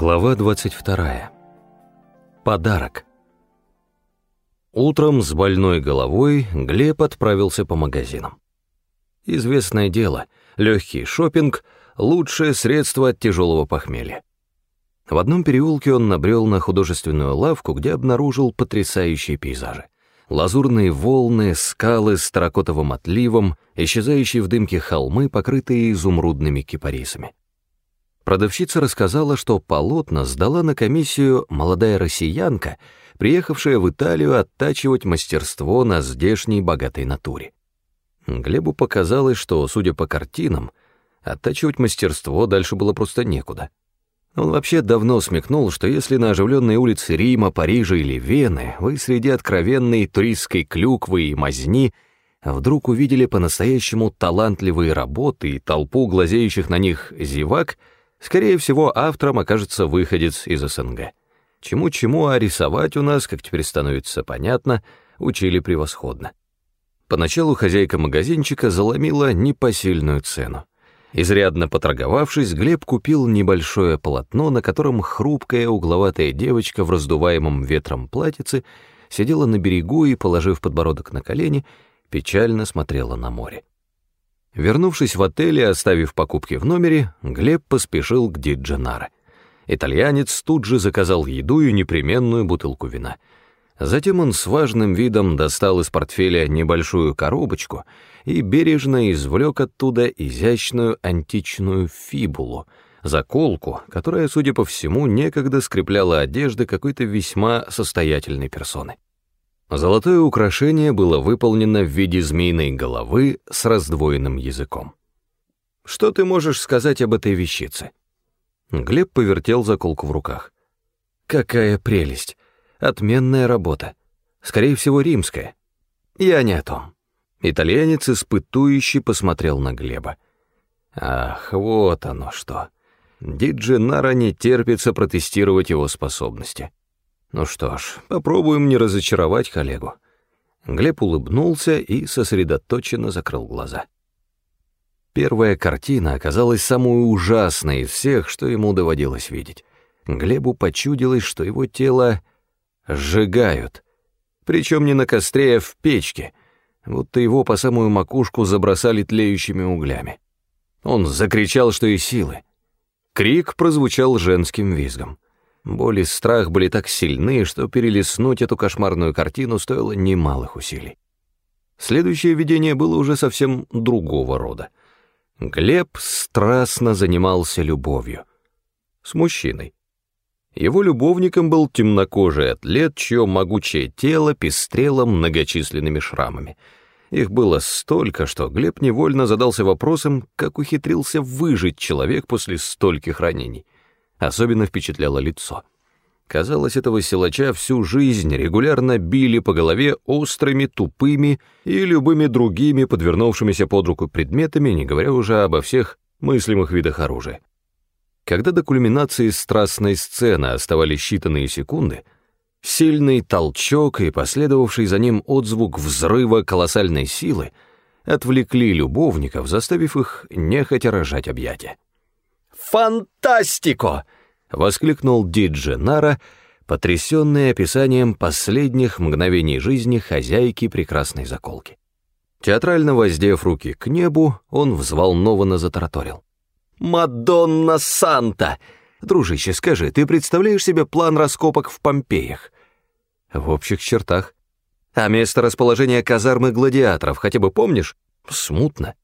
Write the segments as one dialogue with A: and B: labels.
A: Глава 22. Подарок. Утром с больной головой Глеб отправился по магазинам. Известное дело, легкий шопинг — лучшее средство от тяжелого похмелья. В одном переулке он набрел на художественную лавку, где обнаружил потрясающие пейзажи. Лазурные волны, скалы с таракотовым отливом, исчезающие в дымке холмы, покрытые изумрудными кипарисами. Продавщица рассказала, что полотна сдала на комиссию молодая россиянка, приехавшая в Италию оттачивать мастерство на здешней богатой натуре. Глебу показалось, что, судя по картинам, оттачивать мастерство дальше было просто некуда. Он вообще давно смекнул, что если на оживленной улице Рима, Парижа или Вены вы среди откровенной туристской клюквы и мазни вдруг увидели по-настоящему талантливые работы и толпу глазеющих на них зевак — Скорее всего, автором окажется выходец из СНГ. Чему-чему, а рисовать у нас, как теперь становится понятно, учили превосходно. Поначалу хозяйка магазинчика заломила непосильную цену. Изрядно поторговавшись, Глеб купил небольшое полотно, на котором хрупкая угловатая девочка в раздуваемом ветром платьице сидела на берегу и, положив подбородок на колени, печально смотрела на море. Вернувшись в отель и оставив покупки в номере, Глеб поспешил к Диджанаре. Итальянец тут же заказал еду и непременную бутылку вина. Затем он с важным видом достал из портфеля небольшую коробочку и бережно извлек оттуда изящную античную фибулу, заколку, которая, судя по всему, некогда скрепляла одежды какой-то весьма состоятельной персоны. Золотое украшение было выполнено в виде змеиной головы с раздвоенным языком. «Что ты можешь сказать об этой вещице?» Глеб повертел заколку в руках. «Какая прелесть! Отменная работа. Скорее всего, римская. Я не о том». Итальянец испытующий посмотрел на Глеба. «Ах, вот оно что!» Диджи Нара не терпится протестировать его способности. Ну что ж, попробуем не разочаровать коллегу. Глеб улыбнулся и сосредоточенно закрыл глаза. Первая картина оказалась самой ужасной из всех, что ему доводилось видеть. Глебу почудилось, что его тело сжигают, причем не на костре, а в печке, будто его по самую макушку забросали тлеющими углями. Он закричал, что и силы. Крик прозвучал женским визгом. Боль и страх были так сильны, что перелистнуть эту кошмарную картину стоило немалых усилий. Следующее видение было уже совсем другого рода. Глеб страстно занимался любовью. С мужчиной. Его любовником был темнокожий атлет, чье могучее тело пестрело многочисленными шрамами. Их было столько, что Глеб невольно задался вопросом, как ухитрился выжить человек после стольких ранений. Особенно впечатляло лицо. Казалось, этого силача всю жизнь регулярно били по голове острыми, тупыми и любыми другими подвернувшимися под руку предметами, не говоря уже обо всех мыслимых видах оружия. Когда до кульминации страстной сцены оставались считанные секунды, сильный толчок и последовавший за ним отзвук взрыва колоссальной силы отвлекли любовников, заставив их нехотя рожать объятия.
B: «Фантастико!»
A: — воскликнул Диджи Нара, потрясенный описанием последних мгновений жизни хозяйки прекрасной заколки. Театрально воздев руки к небу, он взволнованно затараторил.
B: «Мадонна Санта! Дружище, скажи, ты представляешь себе план раскопок в Помпеях?»
A: «В общих чертах».
B: «А место расположения казармы гладиаторов хотя бы помнишь?»
A: «Смутно».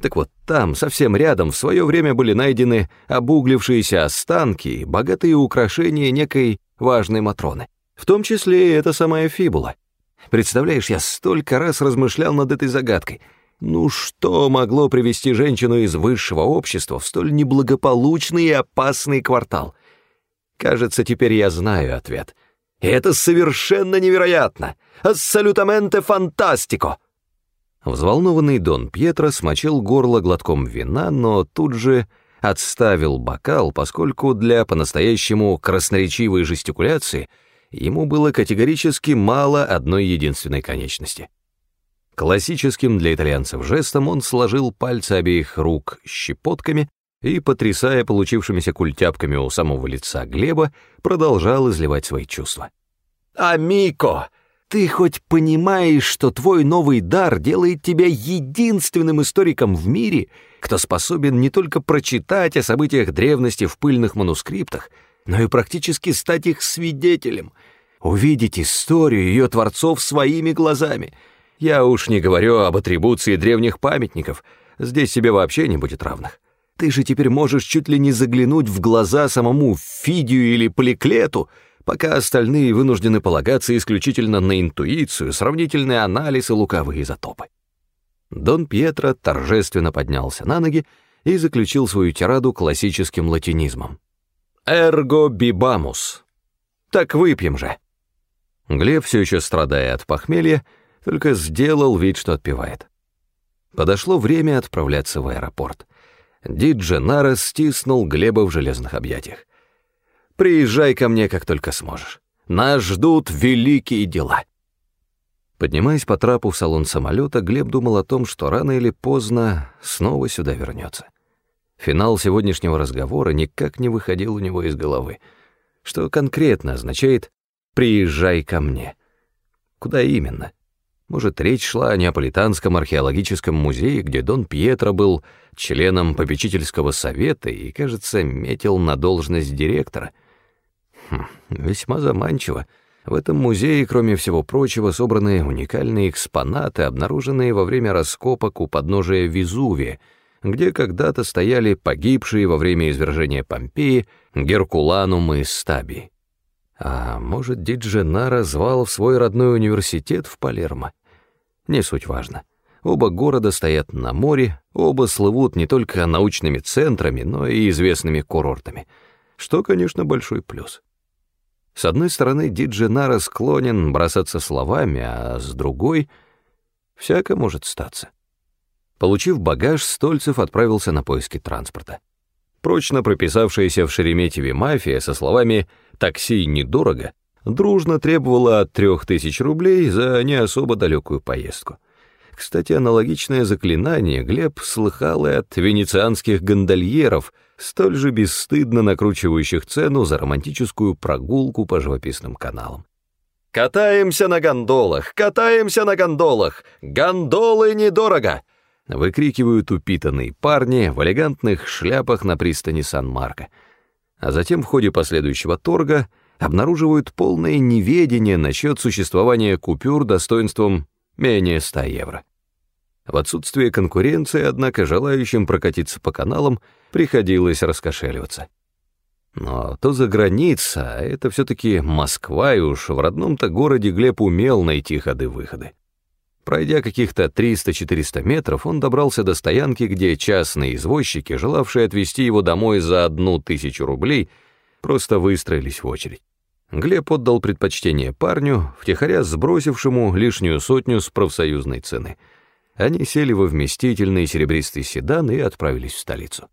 B: Так вот, там, совсем рядом, в свое время были найдены обуглившиеся останки и богатые украшения некой важной Матроны. В том числе и эта самая фибула. Представляешь, я столько раз размышлял над этой загадкой. Ну что могло привести женщину из высшего общества в столь неблагополучный и опасный квартал? Кажется, теперь я знаю ответ. И это совершенно невероятно! Ассалютаменте фантастико!
A: Взволнованный Дон Пьетро смочил горло глотком вина, но тут же отставил бокал, поскольку для по-настоящему красноречивой жестикуляции ему было категорически мало одной единственной конечности. Классическим для итальянцев жестом он сложил пальцы обеих рук щепотками и, потрясая получившимися культяпками у самого лица Глеба, продолжал изливать свои чувства.
B: «Амико, ты хоть понимаешь, что твой новый дар делает тебя единственным историком в мире, кто способен не только прочитать о событиях древности в пыльных манускриптах, но и практически стать их свидетелем, увидеть историю ее творцов своими глазами. Я уж не говорю об атрибуции древних памятников, здесь себе вообще не будет равных. Ты же теперь можешь чуть ли не заглянуть в глаза самому Фидию или Поликлету, пока остальные вынуждены полагаться исключительно на интуицию, сравнительный анализ и луковые изотопы. Дон Пьетро торжественно поднялся на ноги и заключил свою тираду классическим латинизмом. «Эрго бибамус». Так выпьем же. Глеб, все еще страдая от похмелья, только сделал вид, что отпевает. Подошло время отправляться в аэропорт. Диджи Нара стиснул Глеба в железных объятиях. «Приезжай ко мне, как только сможешь. Нас ждут великие дела». Поднимаясь по трапу в салон самолета, Глеб думал о том, что рано или поздно снова сюда вернется. Финал сегодняшнего разговора никак не выходил у него из головы. Что конкретно означает «приезжай ко мне»? Куда именно? Может, речь шла о Неаполитанском археологическом музее, где Дон Пьетро был членом попечительского совета и, кажется, метил на должность директора. Хм, весьма заманчиво. В этом музее, кроме всего прочего, собраны уникальные экспонаты, обнаруженные во время раскопок у подножия Везувия, где когда-то стояли погибшие во время извержения Помпеи Геркуланум и Стаби. А может, Дидженара звал в свой родной университет в Палермо? Не суть важно. Оба города стоят на море, оба слывут не только научными центрами, но и известными курортами, что, конечно, большой плюс. С одной стороны, Диджинара склонен бросаться словами, а с другой — всяко может статься. Получив багаж, Стольцев отправился на поиски транспорта. Прочно прописавшаяся в Шереметьеве мафия со словами «такси недорого» дружно требовала от трех тысяч рублей за не особо далекую поездку. Кстати, аналогичное заклинание Глеб слыхал и от венецианских гондольеров, столь же бесстыдно накручивающих цену за романтическую прогулку по живописным каналам. «Катаемся на гондолах! Катаемся на гондолах! Гондолы недорого!» выкрикивают упитанные парни в элегантных шляпах на пристани Сан-Марко. А затем в ходе последующего торга обнаруживают полное неведение насчет существования купюр достоинством менее 100 евро. В отсутствие конкуренции, однако, желающим прокатиться по каналам приходилось раскошеливаться. Но то за граница, а это все-таки Москва, и уж в родном-то городе Глеб умел найти ходы-выходы. Пройдя каких-то 300-400 метров, он добрался до стоянки, где частные извозчики, желавшие отвезти его домой за одну тысячу рублей, просто выстроились в очередь. Глеб отдал предпочтение парню, втихаря сбросившему лишнюю сотню с профсоюзной цены. Они сели во вместительный серебристый седан и отправились в столицу.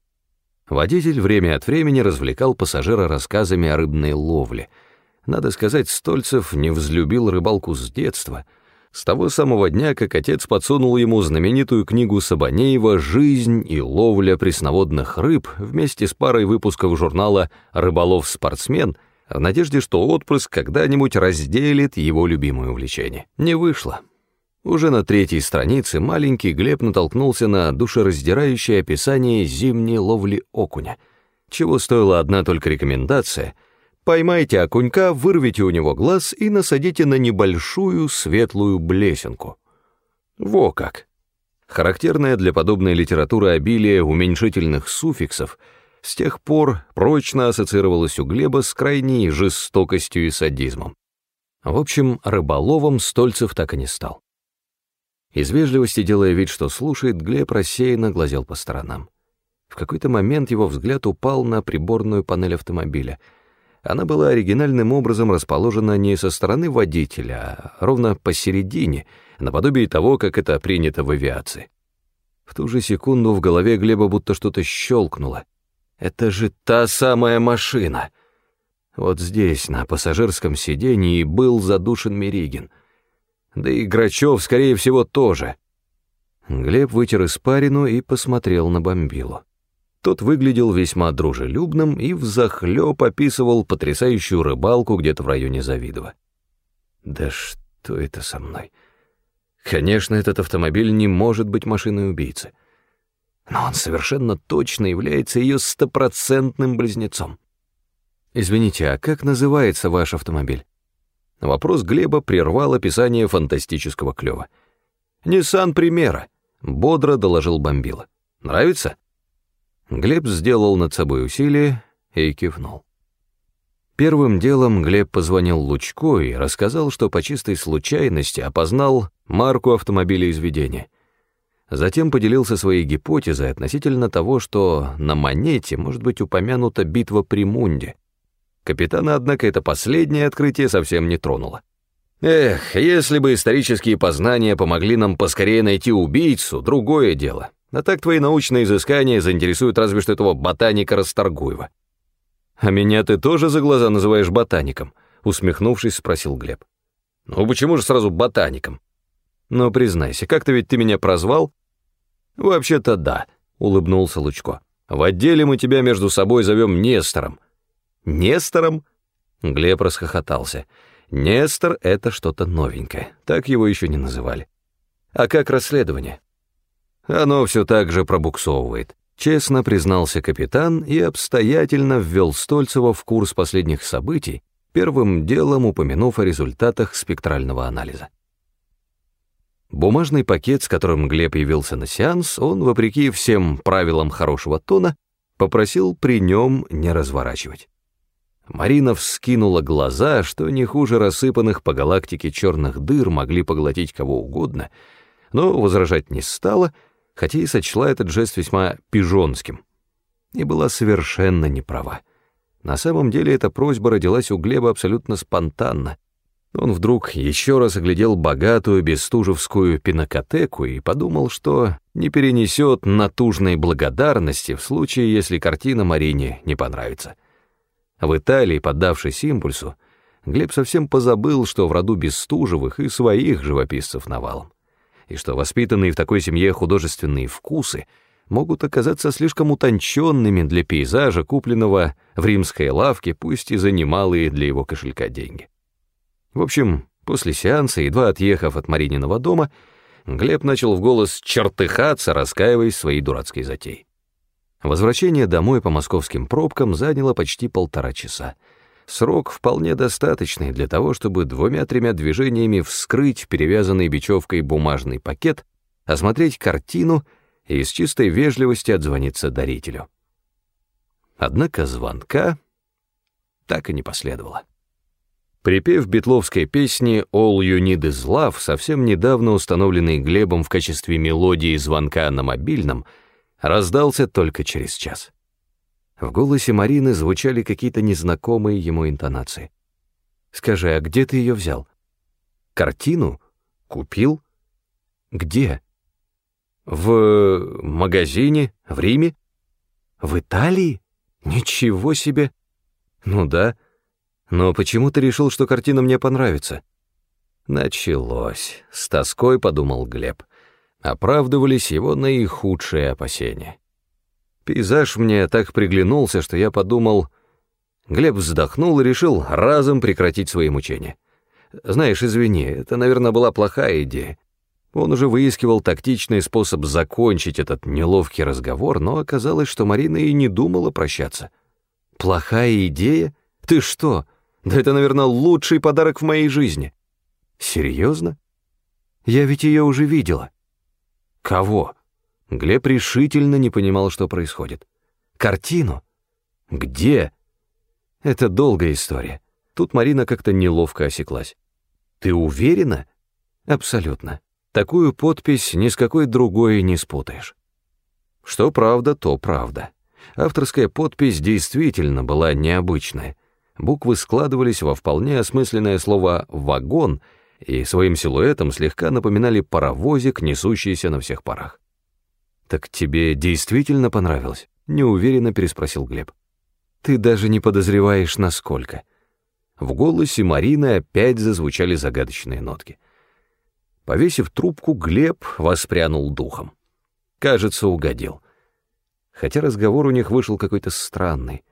B: Водитель время от времени развлекал пассажира рассказами о рыбной ловле. Надо сказать, Стольцев не взлюбил рыбалку с детства. С того самого дня, как отец подсунул ему знаменитую книгу Сабанеева «Жизнь и ловля пресноводных рыб» вместе с парой выпусков журнала «Рыболов-спортсмен», в надежде, что отпрыск когда-нибудь разделит его любимое увлечение. Не вышло. Уже на третьей странице маленький Глеб натолкнулся на душераздирающее описание зимней ловли окуня, чего стоила одна только рекомендация — Поймайте окунька, вырвите у него глаз и насадите на небольшую светлую блесенку. Во как! Характерное для подобной литературы обилие уменьшительных суффиксов — с тех пор прочно ассоциировалась у Глеба с крайней жестокостью и садизмом. В общем, рыболовом Стольцев так и не стал. Из вежливости, делая вид, что слушает, Глеб рассеянно глазел по сторонам. В какой-то момент его взгляд упал на приборную панель автомобиля. Она была оригинальным образом расположена не со стороны водителя, а ровно посередине, наподобие того, как это принято в авиации. В ту же секунду в голове Глеба будто что-то щелкнуло — это же та самая машина. Вот здесь, на пассажирском сидении, был задушен Меригин. Да и Грачев, скорее всего, тоже. Глеб вытер испарину и посмотрел на бомбилу.
A: Тот выглядел весьма дружелюбным и взахлёб описывал потрясающую рыбалку где-то в районе Завидова. Да что это со мной? Конечно, этот автомобиль не может быть машиной убийцы. Но он совершенно точно является ее стопроцентным близнецом. Извините, а как называется ваш автомобиль? Вопрос Глеба прервал описание фантастического клёва. «Ниссан Примера», — бодро доложил Бомбила. «Нравится?» Глеб сделал над собой усилие и кивнул. Первым делом Глеб позвонил Лучко и рассказал, что по чистой случайности опознал марку автомобиля изведения. Затем поделился своей гипотезой относительно того, что на монете может быть упомянута битва при Мунде. Капитана, однако, это последнее открытие совсем не тронуло. Эх, если бы исторические познания помогли нам поскорее найти убийцу, другое дело. А так твои научные изыскания заинтересуют разве что этого ботаника Расторгуева. «А меня ты тоже за глаза называешь ботаником?» — усмехнувшись, спросил Глеб. «Ну почему же сразу ботаником?» «Ну, признайся, как-то ведь ты меня прозвал?» «Вообще-то да», — улыбнулся Лучко. «В отделе мы тебя между собой зовем Нестором». «Нестором?» Глеб расхохотался. «Нестор — это что-то новенькое, так его еще не называли». «А как расследование?» «Оно все так же пробуксовывает. Честно признался капитан и обстоятельно ввел Стольцева в курс последних событий, первым делом упомянув о результатах спектрального анализа. Бумажный пакет, с которым Глеб явился на сеанс, он, вопреки всем правилам хорошего тона, попросил при нем не разворачивать. Марина вскинула глаза, что не хуже рассыпанных по галактике черных дыр могли поглотить кого угодно, но возражать не стала — хотя и сочла этот жест весьма пижонским. И была совершенно неправа. На самом деле эта просьба родилась у Глеба абсолютно спонтанно. Он вдруг еще раз оглядел богатую бестужевскую пинокотеку и подумал, что не перенесет натужной благодарности в случае, если картина Марине не понравится. В Италии, поддавшись импульсу, Глеб совсем позабыл, что в роду Бестужевых и своих живописцев навалом и что воспитанные в такой семье художественные вкусы могут оказаться слишком утонченными для пейзажа, купленного в римской лавке, пусть и за немалые для его кошелька деньги. В общем, после сеанса, едва отъехав от Марининого дома, Глеб начал в голос чертыхаться, раскаиваясь в своей дурацкой затее. Возвращение домой по московским пробкам заняло почти полтора часа. Срок вполне достаточный для того, чтобы двумя-тремя движениями вскрыть перевязанный бечевкой бумажный пакет, осмотреть картину и с чистой вежливости отзвониться дарителю. Однако звонка так и не последовало. Припев битловской песни «All You Need Is Love», совсем недавно установленный Глебом в качестве мелодии звонка на мобильном, раздался только через час. В голосе Марины звучали какие-то незнакомые ему интонации. «Скажи, а где ты ее взял? Картину? Купил? Где? В магазине? В Риме? В Италии? Ничего себе! Ну да. Но почему ты решил, что картина мне понравится?» Началось. С тоской подумал Глеб. Оправдывались его наихудшие опасения. Пейзаж мне так приглянулся, что я подумал... Глеб вздохнул и решил разом прекратить свои мучения. Знаешь, извини, это, наверное, была плохая идея. Он уже выискивал тактичный способ закончить этот неловкий разговор, но оказалось, что Марина и не думала прощаться. «Плохая идея? Ты что? Да это, наверное, лучший подарок в моей жизни». «Серьезно? Я ведь ее уже видела». «Кого?» Глеб решительно не понимал, что происходит. «Картину? Где?» «Это долгая история. Тут Марина как-то неловко осеклась. «Ты уверена?» «Абсолютно. Такую подпись ни с какой другой не спутаешь». Что правда, то правда. Авторская подпись действительно была необычная. Буквы складывались во вполне осмысленное слово «вагон» и своим силуэтом слегка напоминали паровозик, несущийся на всех парах. «Так тебе действительно понравилось?» — неуверенно переспросил Глеб. «Ты даже не подозреваешь, насколько». В голосе Марины опять зазвучали загадочные нотки. Повесив трубку, Глеб воспрянул духом. Кажется, угодил.
B: хотя разговор у них вышел какой-то странный.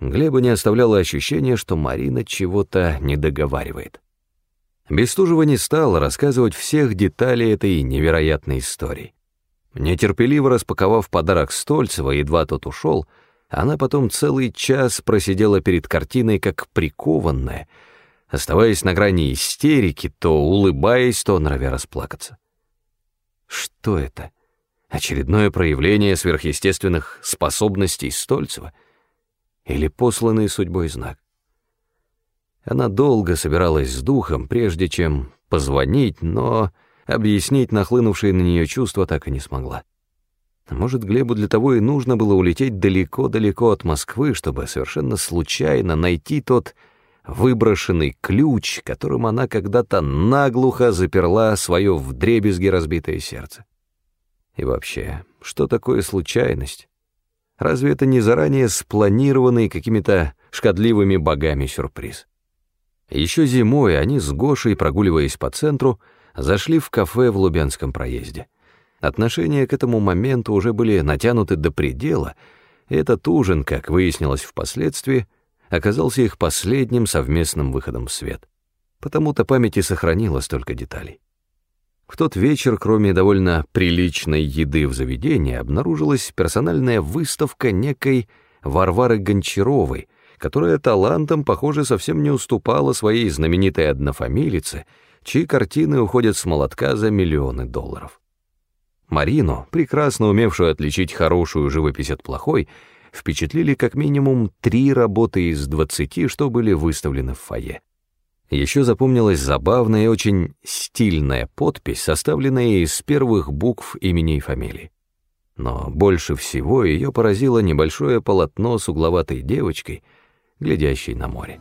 B: Глеба не оставляло ощущение, что Марина чего-то не договаривает. Бестужева не стала рассказывать всех деталей этой невероятной истории. Нетерпеливо распаковав подарок Стольцева, едва тот ушел, она потом целый час просидела перед картиной как прикованная, оставаясь на грани истерики, то улыбаясь, то норовя расплакаться. Что это? Очередное проявление сверхъестественных способностей Стольцева? Или посланный судьбой знак? Она долго собиралась с духом, прежде чем позвонить, но объяснить нахлынувшие на нее чувства так и не смогла. Может, Глебу для того и нужно было улететь далеко-далеко от Москвы, чтобы совершенно случайно найти тот выброшенный ключ, которым она когда-то наглухо заперла свое вдребезги разбитое сердце. И вообще, что такое случайность? Разве это не заранее спланированный какими-то шкодливыми богами сюрприз? Еще зимой они с Гошей, прогуливаясь по центру, зашли в кафе в Лубянском проезде. Отношения к этому моменту уже были натянуты до предела, и этот ужин, как выяснилось впоследствии, оказался их последним совместным выходом в свет. Потому-то памяти сохранила столько деталей. В тот вечер, кроме довольно приличной еды в заведении, обнаружилась персональная выставка некой Варвары Гончаровой, которая талантом, похоже, совсем не уступала своей знаменитой однофамилице, чьи картины уходят с молотка за миллионы долларов. Марину, прекрасно умевшую отличить хорошую живопись от плохой, впечатлили как минимум три работы из двадцати, что были выставлены в фойе. Еще запомнилась забавная и очень стильная подпись, составленная из первых букв имени и фамилии. Но больше всего ее поразило небольшое полотно с угловатой девочкой — глядящий на море.